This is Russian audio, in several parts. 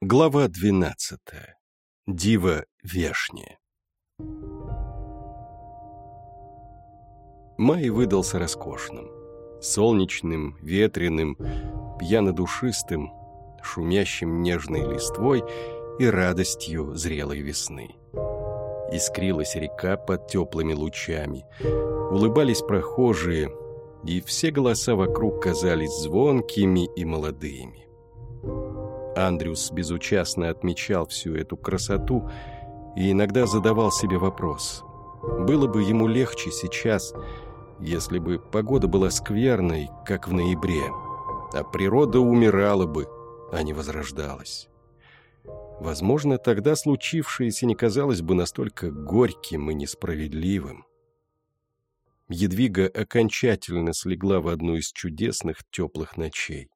Глава двенадцатая. Дива вешняя. Май выдался роскошным. Солнечным, ветреным, пьяно-душистым, шумящим нежной листвой и радостью зрелой весны. Искрилась река под теплыми лучами, улыбались прохожие, и все голоса вокруг казались звонкими и молодыми. Андрюс безучастно отмечал всю эту красоту и иногда задавал себе вопрос. Было бы ему легче сейчас, если бы погода была скверной, как в ноябре, а природа умирала бы, а не возрождалась. Возможно, тогда случившееся не казалось бы настолько горьким и несправедливым. Едвига окончательно слегла в одну из чудесных теплых ночей.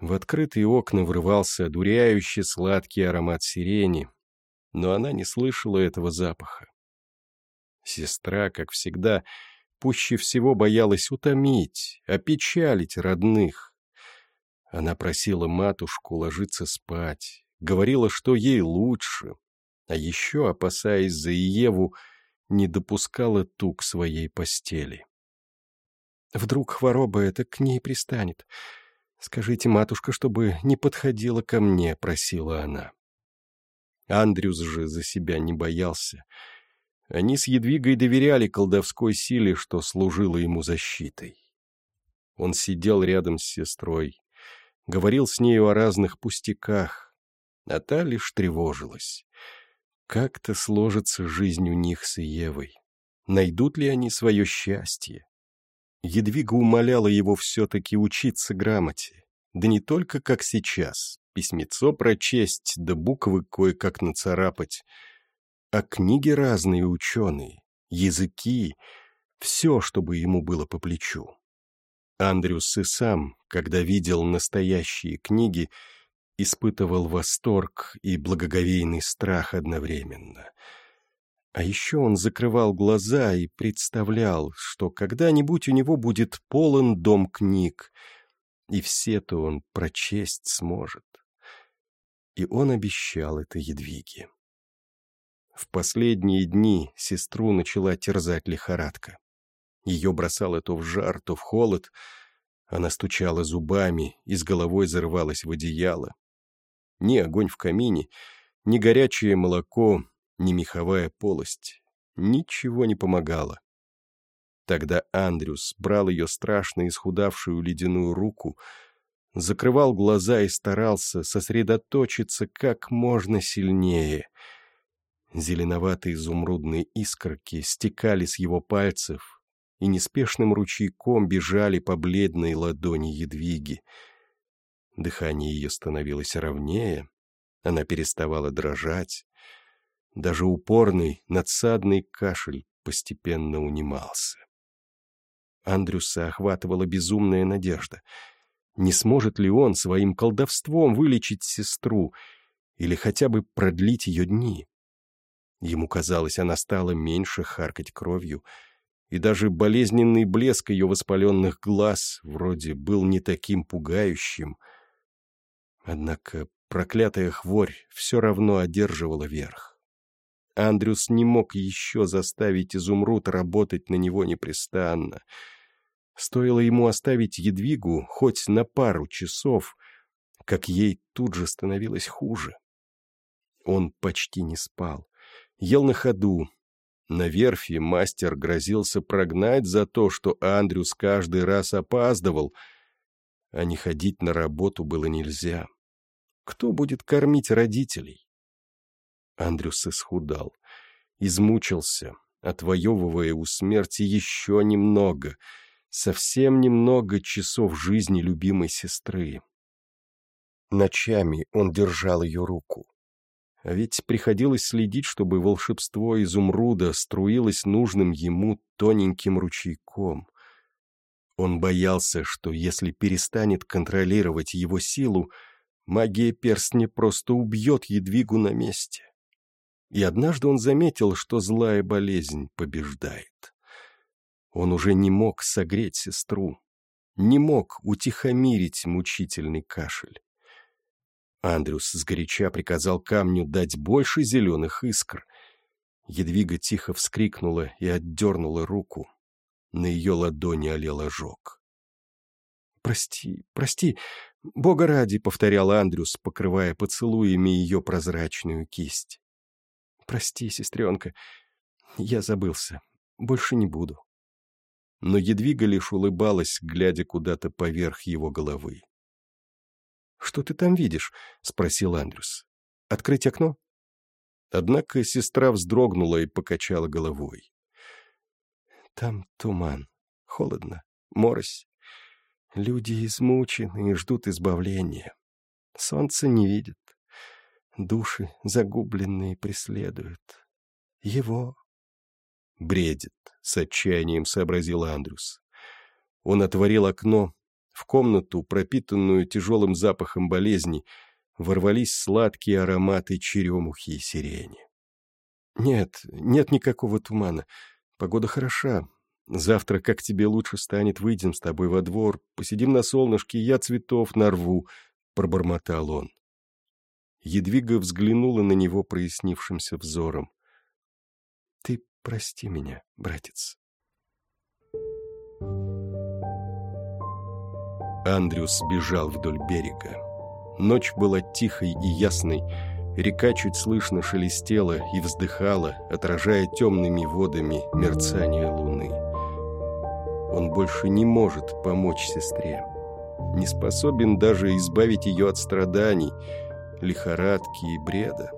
В открытые окна врывался одуряющий сладкий аромат сирени, но она не слышала этого запаха. Сестра, как всегда, пуще всего боялась утомить, опечалить родных. Она просила матушку ложиться спать, говорила, что ей лучше, а еще, опасаясь за Иеву, не допускала ту к своей постели. «Вдруг хвороба эта к ней пристанет», «Скажите, матушка, чтобы не подходила ко мне», — просила она. Андрюс же за себя не боялся. Они с Едвигой доверяли колдовской силе, что служило ему защитой. Он сидел рядом с сестрой, говорил с нею о разных пустяках, а та лишь тревожилась. Как-то сложится жизнь у них с Евой. Найдут ли они свое счастье? Едвига умоляла его все-таки учиться грамоте. Да не только как сейчас, письмецо прочесть, да буквы кое-как нацарапать, а книги разные ученые, языки, все, чтобы ему было по плечу. Андрюс и сам, когда видел настоящие книги, испытывал восторг и благоговейный страх одновременно — а еще он закрывал глаза и представлял, что когда-нибудь у него будет полон дом книг, и все-то он прочесть сможет. И он обещал это Едвиге. В последние дни сестру начала терзать лихорадка. Ее бросало то в жар, то в холод. Она стучала зубами и с головой зарывалась в одеяло. Ни огонь в камине, ни горячее молоко ни меховая полость. Ничего не помогало. Тогда Андрюс брал ее страшно исхудавшую ледяную руку, закрывал глаза и старался сосредоточиться как можно сильнее. Зеленоватые изумрудные искорки стекали с его пальцев и неспешным ручейком бежали по бледной ладони едвиги. Дыхание ее становилось ровнее, она переставала дрожать, даже упорный, надсадный кашель постепенно унимался. Андрюса охватывала безумная надежда. Не сможет ли он своим колдовством вылечить сестру или хотя бы продлить ее дни? Ему казалось, она стала меньше харкать кровью, и даже болезненный блеск ее воспаленных глаз вроде был не таким пугающим. Однако проклятая хворь все равно одерживала верх. Андрюс не мог еще заставить изумруд работать на него непрестанно. Стоило ему оставить едвигу хоть на пару часов, как ей тут же становилось хуже. Он почти не спал, ел на ходу. На верфи мастер грозился прогнать за то, что Андрюс каждый раз опаздывал, а не ходить на работу было нельзя. Кто будет кормить родителей? Андрюс исхудал, измучился, отвоевывая у смерти еще немного, совсем немного часов жизни любимой сестры. Ночами он держал ее руку. А ведь приходилось следить, чтобы волшебство изумруда струилось нужным ему тоненьким ручейком. Он боялся, что если перестанет контролировать его силу, магия перстня просто убьет едвигу на месте и однажды он заметил, что злая болезнь побеждает. Он уже не мог согреть сестру, не мог утихомирить мучительный кашель. Андрюс сгоряча приказал камню дать больше зеленых искр. Едвига тихо вскрикнула и отдернула руку. На ее ладони олел ожог. «Прости, прости, Бога ради», — повторял Андрюс, покрывая поцелуями ее прозрачную кисть. «Прости, сестренка, я забылся. Больше не буду». Но Едвига лишь улыбалась, глядя куда-то поверх его головы. «Что ты там видишь?» — спросил Андрюс. «Открыть окно?» Однако сестра вздрогнула и покачала головой. «Там туман, холодно, морось. Люди измучены и ждут избавления. Солнце не видят. Души загубленные преследуют. Его Бредит, с отчаянием сообразил Андрюс. Он отворил окно. В комнату, пропитанную тяжелым запахом болезни, ворвались сладкие ароматы черемухи и сирени. «Нет, нет никакого тумана. Погода хороша. Завтра, как тебе лучше станет, выйдем с тобой во двор, посидим на солнышке, я цветов нарву», — пробормотал он. Едвига взглянула на него прояснившимся взором. Прости меня, братец. Андрюс бежал вдоль берега. Ночь была тихой и ясной, река чуть слышно шелестела и вздыхала, отражая темными водами мерцание луны. Он больше не может помочь сестре, не способен даже избавить ее от страданий, лихорадки и бреда.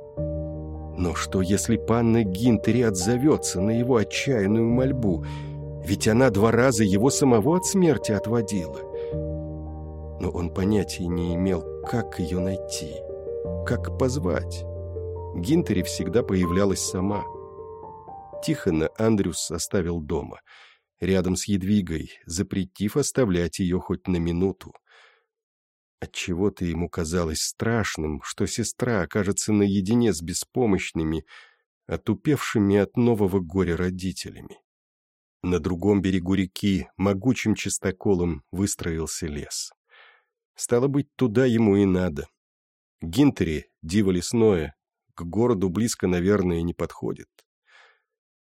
Но что, если панна Гинтери отзовется на его отчаянную мольбу? Ведь она два раза его самого от смерти отводила. Но он понятия не имел, как ее найти, как позвать. Гинтери всегда появлялась сама. Тихона Андрюс оставил дома, рядом с Едвигой, запретив оставлять ее хоть на минуту. Отчего-то ему казалось страшным, что сестра окажется наедине с беспомощными, отупевшими от нового горя родителями. На другом берегу реки могучим чистоколом выстроился лес. Стало быть, туда ему и надо. Гинтери, диво лесное, к городу близко, наверное, не подходит.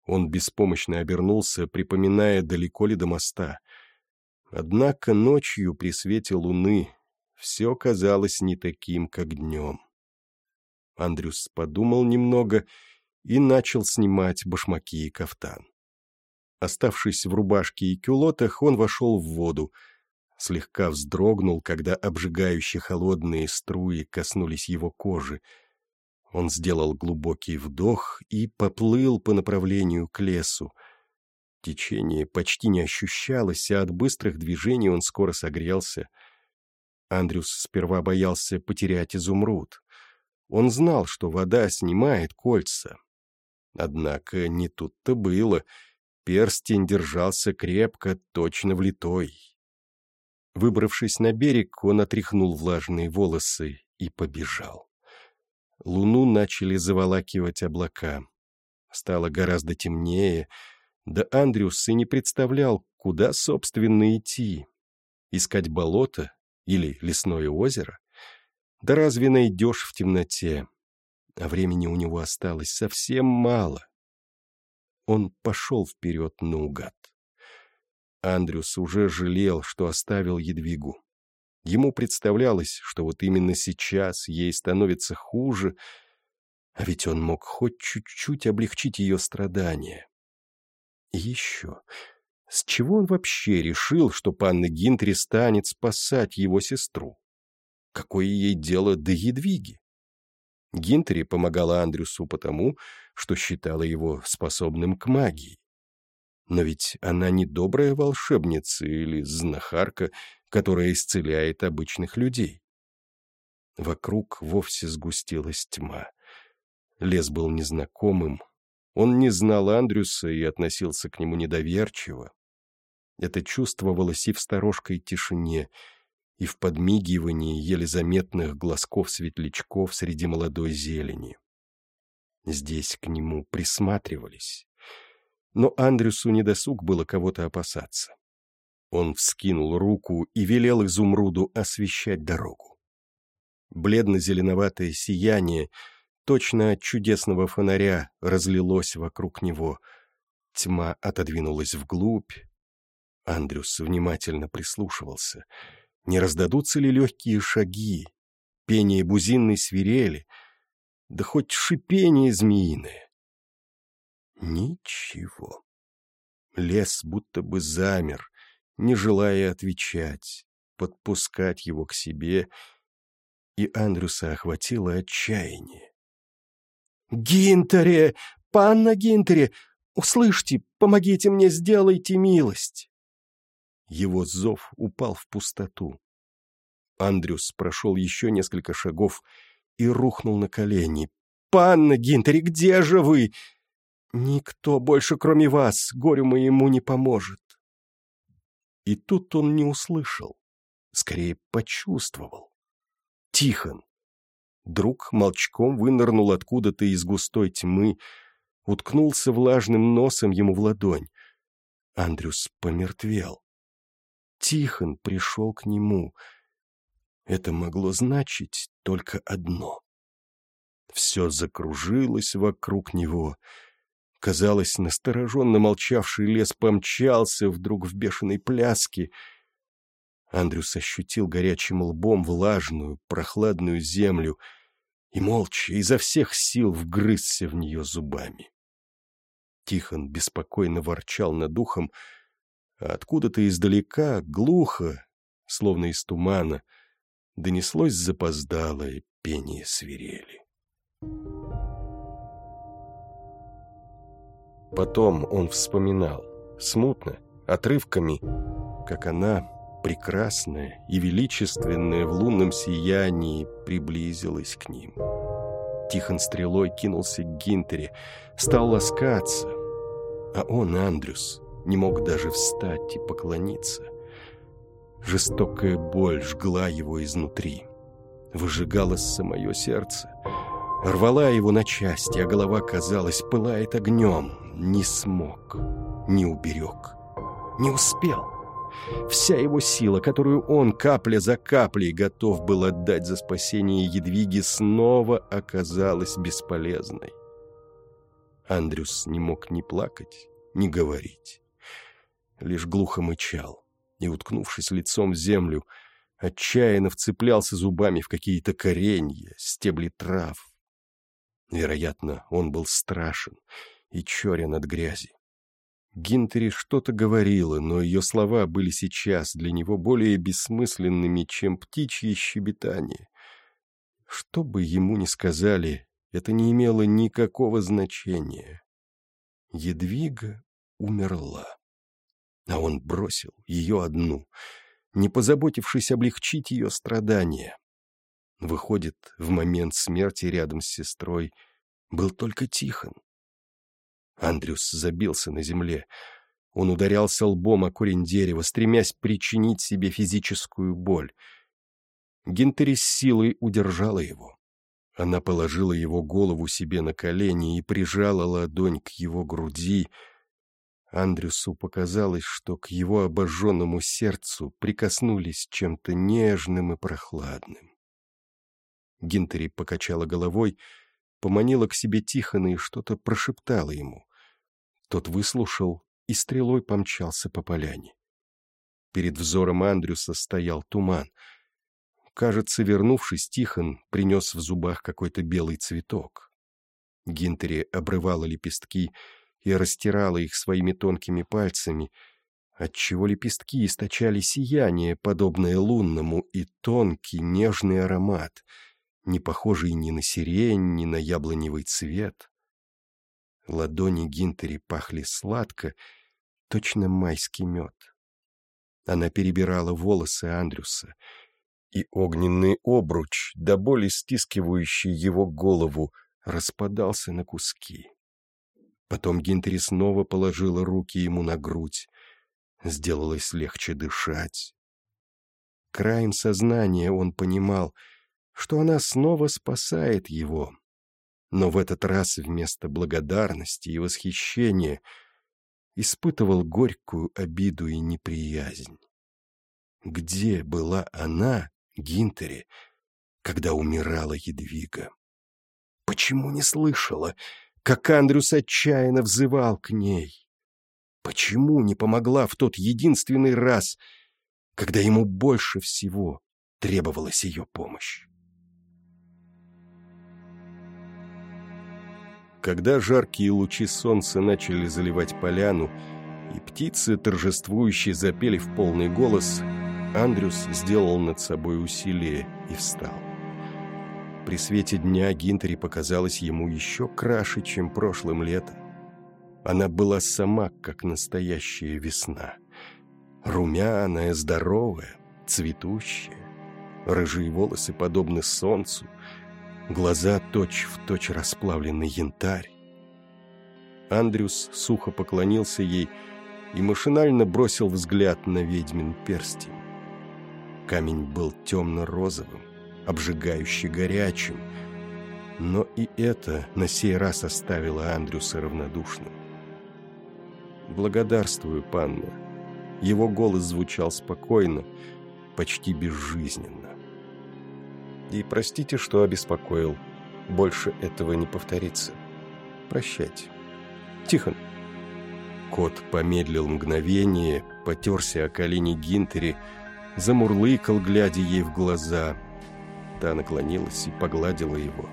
Он беспомощно обернулся, припоминая, далеко ли до моста. Однако ночью при свете луны все казалось не таким, как днем. Андрюс подумал немного и начал снимать башмаки и кафтан. Оставшись в рубашке и кюлотах, он вошел в воду, слегка вздрогнул, когда обжигающие холодные струи коснулись его кожи. Он сделал глубокий вдох и поплыл по направлению к лесу. Течение почти не ощущалось, а от быстрых движений он скоро согрелся — Андрюс сперва боялся потерять изумруд. Он знал, что вода снимает кольца. Однако не тут-то было. Перстень держался крепко, точно влитой. Выбравшись на берег, он отряхнул влажные волосы и побежал. Луну начали заволакивать облака. Стало гораздо темнее, да Андрюс и не представлял, куда, собственно, идти. Искать болото или лесное озеро? Да разве найдешь в темноте? А времени у него осталось совсем мало. Он пошел вперед наугад. Андрюс уже жалел, что оставил Едвигу. Ему представлялось, что вот именно сейчас ей становится хуже, а ведь он мог хоть чуть-чуть облегчить ее страдания. И еще с чего он вообще решил, что панна Гинтри станет спасать его сестру? Какое ей дело до Едвиги? Гинтри помогала Андрюсу потому, что считала его способным к магии. Но ведь она не добрая волшебница или знахарка, которая исцеляет обычных людей. Вокруг вовсе сгустилась тьма. Лес был незнакомым. Он не знал Андрюса и относился к нему недоверчиво. Это чувствовалось и в сторожкой тишине, и в подмигивании еле заметных глазков-светлячков среди молодой зелени. Здесь к нему присматривались. Но Андрюсу недосуг было кого-то опасаться. Он вскинул руку и велел изумруду освещать дорогу. Бледно-зеленоватое сияние, точно от чудесного фонаря, разлилось вокруг него. Тьма отодвинулась вглубь. Андрюс внимательно прислушивался. Не раздадутся ли легкие шаги, пение бузинной свирели, да хоть шипение змеиное? Ничего. Лес будто бы замер, не желая отвечать, подпускать его к себе — и Андрюса охватило отчаяние. «Гинтере! Панна Гинтере! Услышьте, помогите мне, сделайте милость!» Его зов упал в пустоту. Андрюс прошел еще несколько шагов и рухнул на колени. «Панна Гинтери, где же вы? Никто больше, кроме вас, горю моему не поможет!» И тут он не услышал, скорее почувствовал. Тихон. Друг молчком вынырнул откуда-то из густой тьмы, уткнулся влажным носом ему в ладонь. Андрюс помертвел. Тихон пришел к нему. Это могло значить только одно. Все закружилось вокруг него. Казалось, настороженно молчавший лес помчался вдруг в бешеной пляске — Андрюс ощутил горячим лбом влажную, прохладную землю и молча изо всех сил вгрызся в нее зубами. Тихон беспокойно ворчал над ухом, а откуда-то издалека, глухо, словно из тумана, донеслось запоздалое пение свирели. Потом он вспоминал, смутно, отрывками, как она прекрасная и величественная в лунном сиянии приблизилась к ним. Тихон стрелой кинулся к Гинтере, стал ласкаться, а он, Андрюс, не мог даже встать и поклониться. Жестокая боль жгла его изнутри, выжигала самое сердце, рвала его на части, а голова, казалось, пылает огнем. Не смог, не уберег, не успел. Вся его сила, которую он капля за каплей готов был отдать за спасение Едвиги, снова оказалась бесполезной. Андрюс не мог ни плакать, ни говорить. Лишь глухо мычал и, уткнувшись лицом в землю, отчаянно вцеплялся зубами в какие-то коренья, стебли трав. Вероятно, он был страшен и черен от грязи. Гинтери что-то говорила, но ее слова были сейчас для него более бессмысленными, чем птичье щебетание. Что бы ему ни сказали, это не имело никакого значения. Едвига умерла. А он бросил ее одну, не позаботившись облегчить ее страдания. Выходит, в момент смерти рядом с сестрой был только Тихон. Андрюс забился на земле. Он ударялся лбом о корень дерева, стремясь причинить себе физическую боль. Гинтери с силой удержала его. Она положила его голову себе на колени и прижала ладонь к его груди. Андрюсу показалось, что к его обожженному сердцу прикоснулись чем-то нежным и прохладным. Гинтери покачала головой, поманила к себе Тихона и что-то прошептала ему. Тот выслушал и стрелой помчался по поляне. Перед взором Андрюса стоял туман. Кажется, вернувшись, Тихон принес в зубах какой-то белый цветок. Гинтери обрывала лепестки и растирала их своими тонкими пальцами, отчего лепестки источали сияние, подобное лунному, и тонкий нежный аромат, не похожий ни на сирень, ни на яблоневый цвет. Ладони Гинтери пахли сладко, точно майский мед. Она перебирала волосы Андрюса, и огненный обруч, до боли стискивающий его голову, распадался на куски. Потом Гинтери снова положила руки ему на грудь. Сделалось легче дышать. Краем сознания он понимал, что она снова спасает его, но в этот раз вместо благодарности и восхищения испытывал горькую обиду и неприязнь. Где была она, Гинтери, когда умирала Едвига. Почему не слышала, как Андрюс отчаянно взывал к ней? Почему не помогла в тот единственный раз, когда ему больше всего требовалась ее помощь? Когда жаркие лучи солнца начали заливать поляну, и птицы торжествующе запели в полный голос, Андрюс сделал над собой усилие и встал. При свете дня Гинтери показалась ему еще краше, чем прошлым летом. Она была сама, как настоящая весна. Румяная, здоровая, цветущая. Рыжие волосы подобны солнцу, глаза точь-в-точь точь расплавленный янтарь. Андрюс сухо поклонился ей и машинально бросил взгляд на ведьмин перстень. Камень был темно-розовым, обжигающе горячим, но и это на сей раз оставило Андрюса равнодушным. «Благодарствую, панна». Его голос звучал спокойно, почти безжизненно. «И простите, что обеспокоил. Больше этого не повторится. Прощайте. Тихон». Кот помедлил мгновение, потерся о колени Гинтери, замурлыкал, глядя ей в глаза. Та наклонилась и погладила его.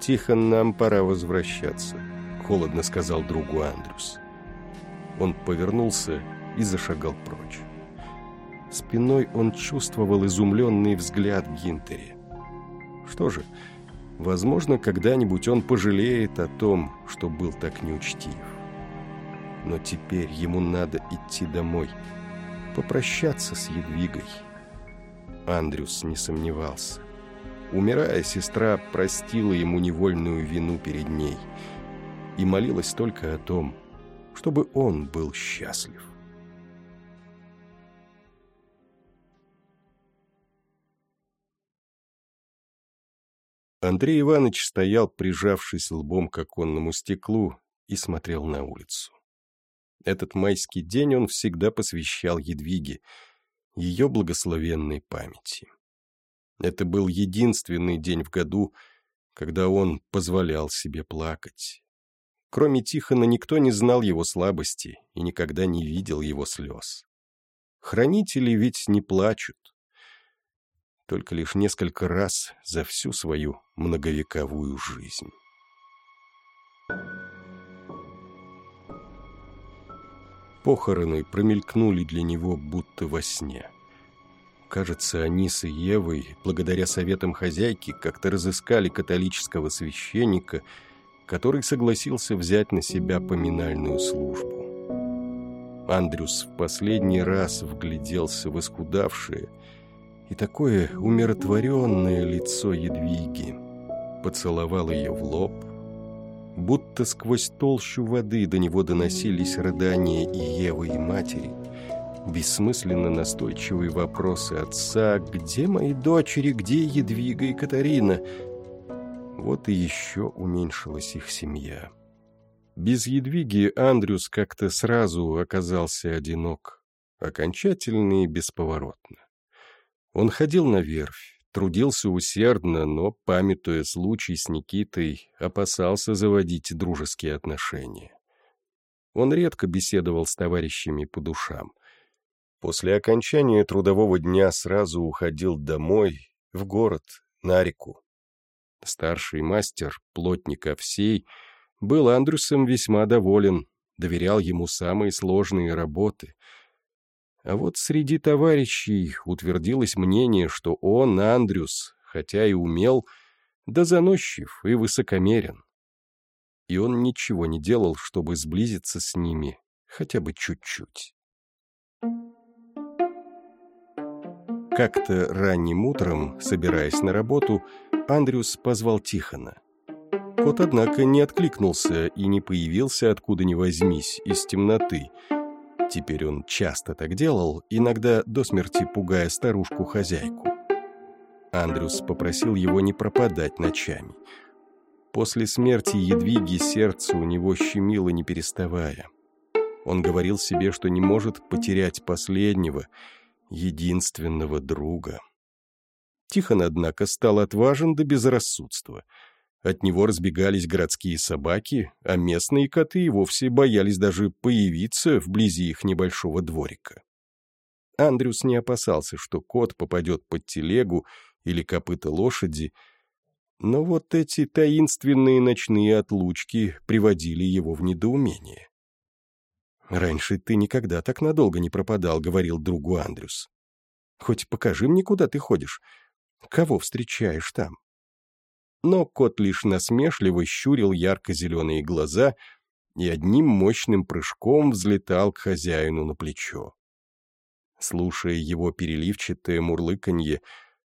«Тихон, нам пора возвращаться», — холодно сказал другу Андрюс. Он повернулся и зашагал прочь. Спиной он чувствовал изумленный взгляд Гинтери. Что же, возможно, когда-нибудь он пожалеет о том, что был так неучтив. Но теперь ему надо идти домой, попрощаться с Едвигой. Андрюс не сомневался. Умирая, сестра простила ему невольную вину перед ней и молилась только о том, чтобы он был счастлив. Андрей Иванович стоял, прижавшись лбом к оконному стеклу, и смотрел на улицу. Этот майский день он всегда посвящал Едвиге, ее благословенной памяти. Это был единственный день в году, когда он позволял себе плакать. Кроме Тихона никто не знал его слабости и никогда не видел его слез. Хранители ведь не плачут. Только лишь несколько раз за всю свою многовековую жизнь. Похороны промелькнули для него будто во сне. Кажется, они с Евой, благодаря советам хозяйки, как-то разыскали католического священника, который согласился взять на себя поминальную службу. Андрюс в последний раз вгляделся в исхудавшее и такое умиротворенное лицо Едвиги, поцеловал ее в лоб, будто сквозь толщу воды до него доносились рыдания и Евы, и матери, бессмысленно настойчивые вопросы отца «Где мои дочери? Где Едвига и Катарина?» Вот и еще уменьшилась их семья. Без Едвиги Андрюс как-то сразу оказался одинок, окончательно и бесповоротно. Он ходил на верфь, Трудился усердно, но, памятуя случай с Никитой, опасался заводить дружеские отношения. Он редко беседовал с товарищами по душам. После окончания трудового дня сразу уходил домой, в город, на реку. Старший мастер, плотник Овсей, был Андрюсом весьма доволен, доверял ему самые сложные работы — а вот среди товарищей утвердилось мнение, что он, Андрюс, хотя и умел, да заносчив и высокомерен. И он ничего не делал, чтобы сблизиться с ними хотя бы чуть-чуть. Как-то ранним утром, собираясь на работу, Андрюс позвал Тихона. Кот, однако, не откликнулся и не появился откуда ни возьмись, из темноты — Теперь он часто так делал, иногда до смерти пугая старушку-хозяйку. Андрюс попросил его не пропадать ночами. После смерти Едвиги сердце у него щемило не переставая. Он говорил себе, что не может потерять последнего, единственного друга. Тихон, однако, стал отважен до безрассудства. От него разбегались городские собаки, а местные коты вовсе боялись даже появиться вблизи их небольшого дворика. Андрюс не опасался, что кот попадет под телегу или копыта лошади, но вот эти таинственные ночные отлучки приводили его в недоумение. «Раньше ты никогда так надолго не пропадал», — говорил другу Андрюс. «Хоть покажи мне, куда ты ходишь. Кого встречаешь там?» Но кот лишь насмешливо щурил ярко-зеленые глаза и одним мощным прыжком взлетал к хозяину на плечо. Слушая его переливчатое мурлыканье,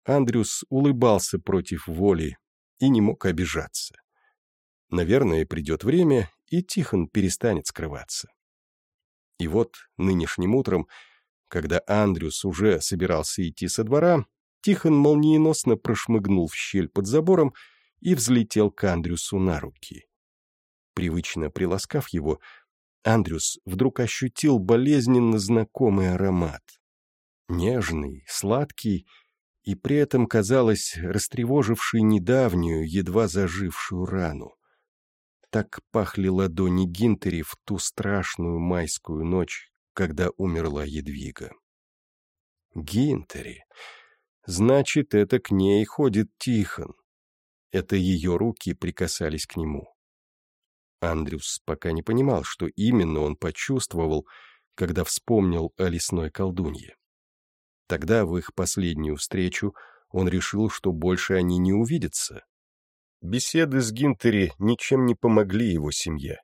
Андрюс улыбался против воли и не мог обижаться. Наверное, придет время, и Тихон перестанет скрываться. И вот нынешним утром, когда Андрюс уже собирался идти со двора, Тихон молниеносно прошмыгнул в щель под забором и взлетел к Андрюсу на руки. Привычно приласкав его, Андрюс вдруг ощутил болезненно знакомый аромат. Нежный, сладкий и при этом, казалось, растревоживший недавнюю, едва зажившую рану. Так пахли ладони Гинтери в ту страшную майскую ночь, когда умерла Едвига. Гинтери. Значит, это к ней ходит Тихон. Это ее руки прикасались к нему. Андрюс пока не понимал, что именно он почувствовал, когда вспомнил о лесной колдунье. Тогда, в их последнюю встречу, он решил, что больше они не увидятся, Беседы с Гинтери ничем не помогли его семье.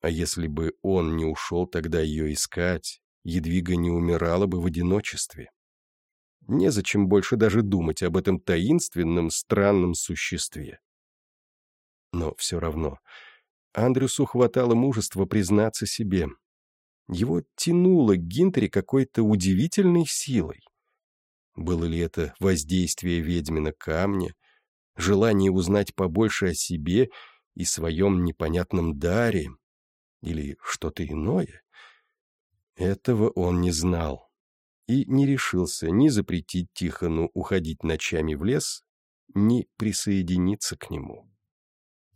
А если бы он не ушел тогда ее искать, Едвига не умирала бы в одиночестве. Незачем больше даже думать об этом таинственном, странном существе. Но все равно Андрюсу хватало мужества признаться себе. Его тянуло к Гинтере какой-то удивительной силой. Было ли это воздействие ведьмина камня, желание узнать побольше о себе и своем непонятном даре, или что-то иное. Этого он не знал и не решился ни запретить Тихону уходить ночами в лес, ни присоединиться к нему.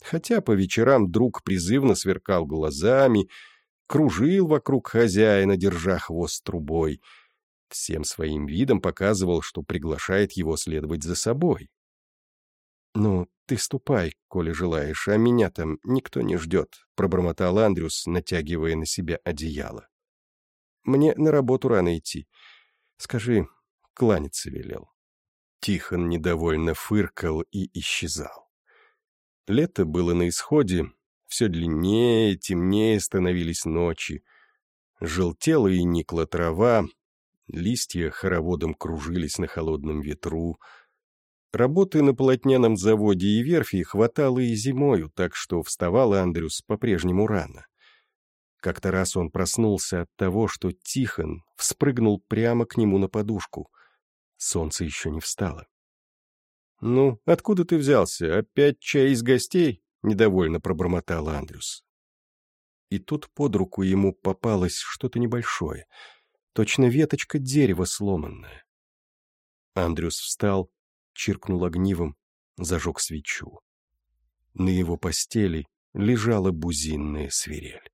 Хотя по вечерам друг призывно сверкал глазами, кружил вокруг хозяина, держа хвост трубой, всем своим видом показывал, что приглашает его следовать за собой. «Ну, ты ступай, коли желаешь, а меня там никто не ждет», — пробормотал Андрюс, натягивая на себя одеяло. «Мне на работу рано идти. Скажи, кланяться велел». Тихон недовольно фыркал и исчезал. Лето было на исходе, все длиннее, темнее становились ночи. Желтела и никла трава, листья хороводом кружились на холодном ветру — Работы на полотняном заводе и верфи хватало и зимою, так что вставал Андрюс по-прежнему рано. Как-то раз он проснулся от того, что Тихон вспрыгнул прямо к нему на подушку. Солнце еще не встало. «Ну, откуда ты взялся? Опять чай из гостей?» — недовольно пробормотал Андрюс. И тут под руку ему попалось что-то небольшое, точно веточка дерева сломанная. Андрюс встал, чиркнул огнивом, зажег свечу. На его постели лежала бузинная свирель.